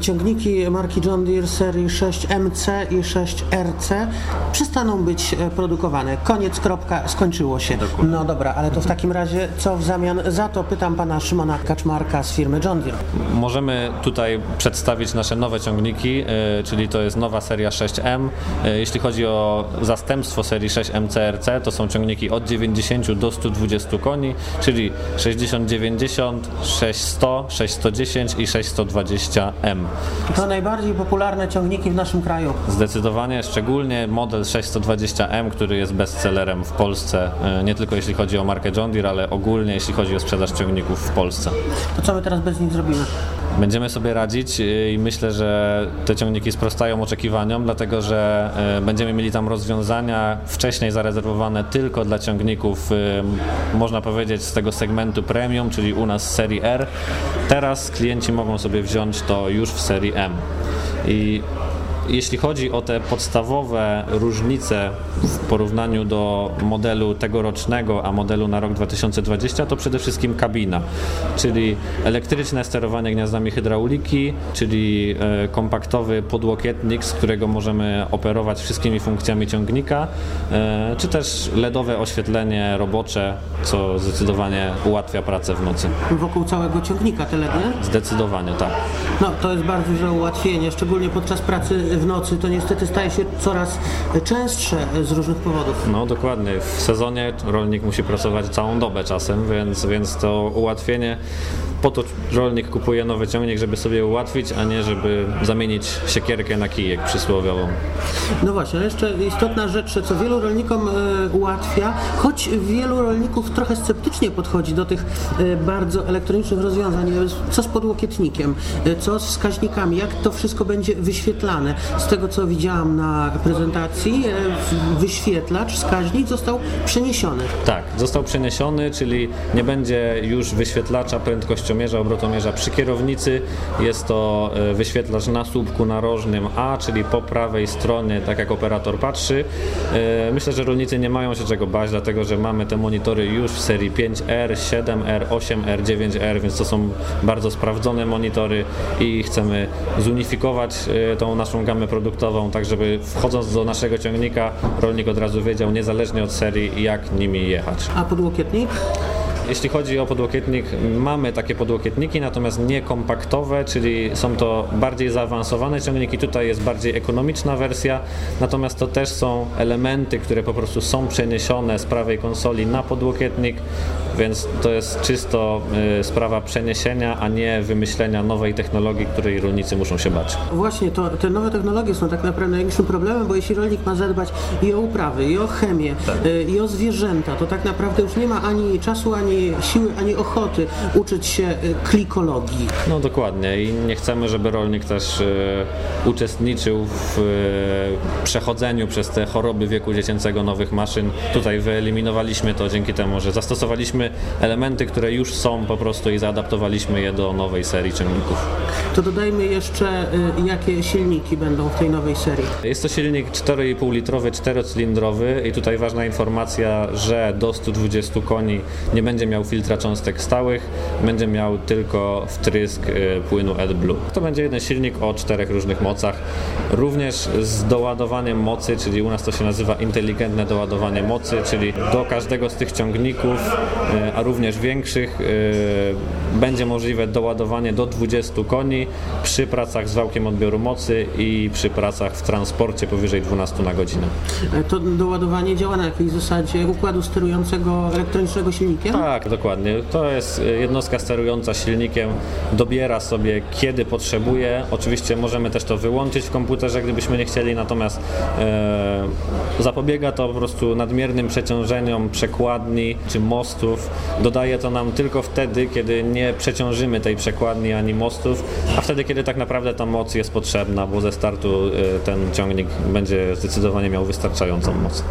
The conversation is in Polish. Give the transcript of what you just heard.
ciągniki marki John Deere serii 6MC i 6RC przestaną być e, produkowane. Koniec, kropka, skończyło się. No dobra, ale to w takim razie co w zamian za to? Pytam pana Szymona Kaczmarka z firmy John Deere. Możemy tutaj przedstawić nasze nowe ciągniki, e, czyli to jest nowa seria 6M. E, Jeśli chodzi o zastępstwo serii 6M CRC, to są ciągniki od 90 do 120 koni, czyli 60-90, 600, 610 i 620M. To najbardziej popularne ciągniki w naszym kraju. Zdecydowanie, szczególnie model 620M, który jest bestsellerem w Polsce, e, nie tylko jeśli chodzi o markę John Deere, ale ogólnie jeśli chodzi o sprzedaż ciągników w Polsce. To co my teraz bez nich zrobimy? Będziemy sobie radzić y, i myślę, że te ciągniki sprostają oczekiwaniom, dlatego że y, będziemy mieli tam rozwiązania wcześniej zarezerwowane tylko dla ciągników, y, można powiedzieć, z tego segmentu premium, czyli u nas serii R. Teraz klienci mogą sobie wziąć to już w serii M. I jeśli chodzi o te podstawowe różnice w porównaniu do modelu tegorocznego, a modelu na rok 2020, to przede wszystkim kabina, czyli elektryczne sterowanie gniazdami hydrauliki, czyli e, kompaktowy podłokietnik, z którego możemy operować wszystkimi funkcjami ciągnika, e, czy też LEDowe oświetlenie robocze, co zdecydowanie ułatwia pracę w nocy. Wokół całego ciągnika te LEDy? Zdecydowanie tak. No, to jest bardzo duże ułatwienie, szczególnie podczas pracy w nocy. To niestety staje się coraz częstsze z różnych powodów. No dokładnie. W sezonie rolnik musi pracować całą dobę czasem, więc, więc to ułatwienie po to rolnik kupuje nowy ciągnik, żeby sobie ułatwić, a nie żeby zamienić siekierkę na kijek przysłowiową. No właśnie, jeszcze istotna rzecz, co wielu rolnikom e, ułatwia, choć wielu rolników trochę sceptycznie podchodzi do tych e, bardzo elektronicznych rozwiązań. E, Co z podłokietnikiem, co z wskaźnikami, jak to wszystko będzie wyświetlane. Z tego co widziałam na prezentacji, wyświetlacz, wskaźnik został przeniesiony. Tak, został przeniesiony, czyli nie będzie już wyświetlacza prędkościomierza, obrotomierza przy kierownicy. Jest to e, wyświetlacz na słupku narożnym A, czyli po prawej stronie, tak jak operator patrzy. E, Myślę, że rolnicy nie mają się czego bać, dlatego że mamy te monitory już w serii 5R, 7R, 8R, 9R, więc to są bardzo sprawdzone monitory i chcemy zunifikować e, tą naszą gamę produktową, tak żeby wchodząc do naszego ciągnika, rolnik od razu wiedział, niezależnie od serii, jak nimi jechać. A podłokietnik? Jeśli chodzi o podłokietnik, mamy takie podłokietniki, natomiast nie kompaktowe, czyli są to bardziej zaawansowane ciągniki. Tutaj jest bardziej ekonomiczna wersja, natomiast to też są elementy, które po prostu są przeniesione z prawej konsoli na podłokietnik, więc to jest czysto y, sprawa przeniesienia, a nie wymyślenia nowej technologii, której rolnicy muszą się bać. Właśnie, to, te nowe technologie są tak naprawdę największym problemem, bo jeśli rolnik ma zadbać i o uprawy, i o chemię, y, i o zwierzęta, to tak naprawdę już nie ma ani czasu, ani siły, ani ochoty uczyć się y, klikologii. No dokładnie i nie chcemy, żeby rolnik też e, uczestniczył w e, przechodzeniu przez te choroby wieku dziecięcego nowych maszyn. Tutaj wyeliminowaliśmy to dzięki temu, że zastosowaliśmy elementy, które już są po prostu i zaadaptowaliśmy je do nowej serii ciągników. To dodajmy jeszcze, y, jakie silniki będą w tej nowej serii. Jest to silnik 4,5 litrowy, czterocylindrowy i tutaj ważna informacja, że do 120 koni nie będzie miał filtra cząstek stałych, będzie miał tylko wtrysk y, płynu AdBlue. To będzie jeden silnik o czterech różnych mocach, również z doładowaniem mocy, czyli u nas to się nazywa inteligentne doładowanie mocy, czyli do każdego z tych ciągników, y, a również większych, y, będzie możliwe doładowanie do 20 koni przy pracach z wałkiem odbioru mocy i przy pracach w transporcie powyżej 12 na godzinę. E, To doładowanie działa na jakiej zasadzie układu sterującego elektronicznego silnikiem? Tak, dokładnie. To jest y, jednostka sterująca silnikiem, dobiera sobie kiedy potrzebuje. Oczywiście możemy też to wyłączyć w komputerze, gdybyśmy nie chcieli, natomiast e, zapobiega to po prostu nadmiernym przeciążeniom przekładni czy mostów. Dodaje to nam tylko wtedy, kiedy nie przeciążymy tej przekładni ani mostów, a wtedy, kiedy tak naprawdę ta moc jest potrzebna, bo ze startu y, ten ciągnik będzie zdecydowanie miał wystarczającą moc.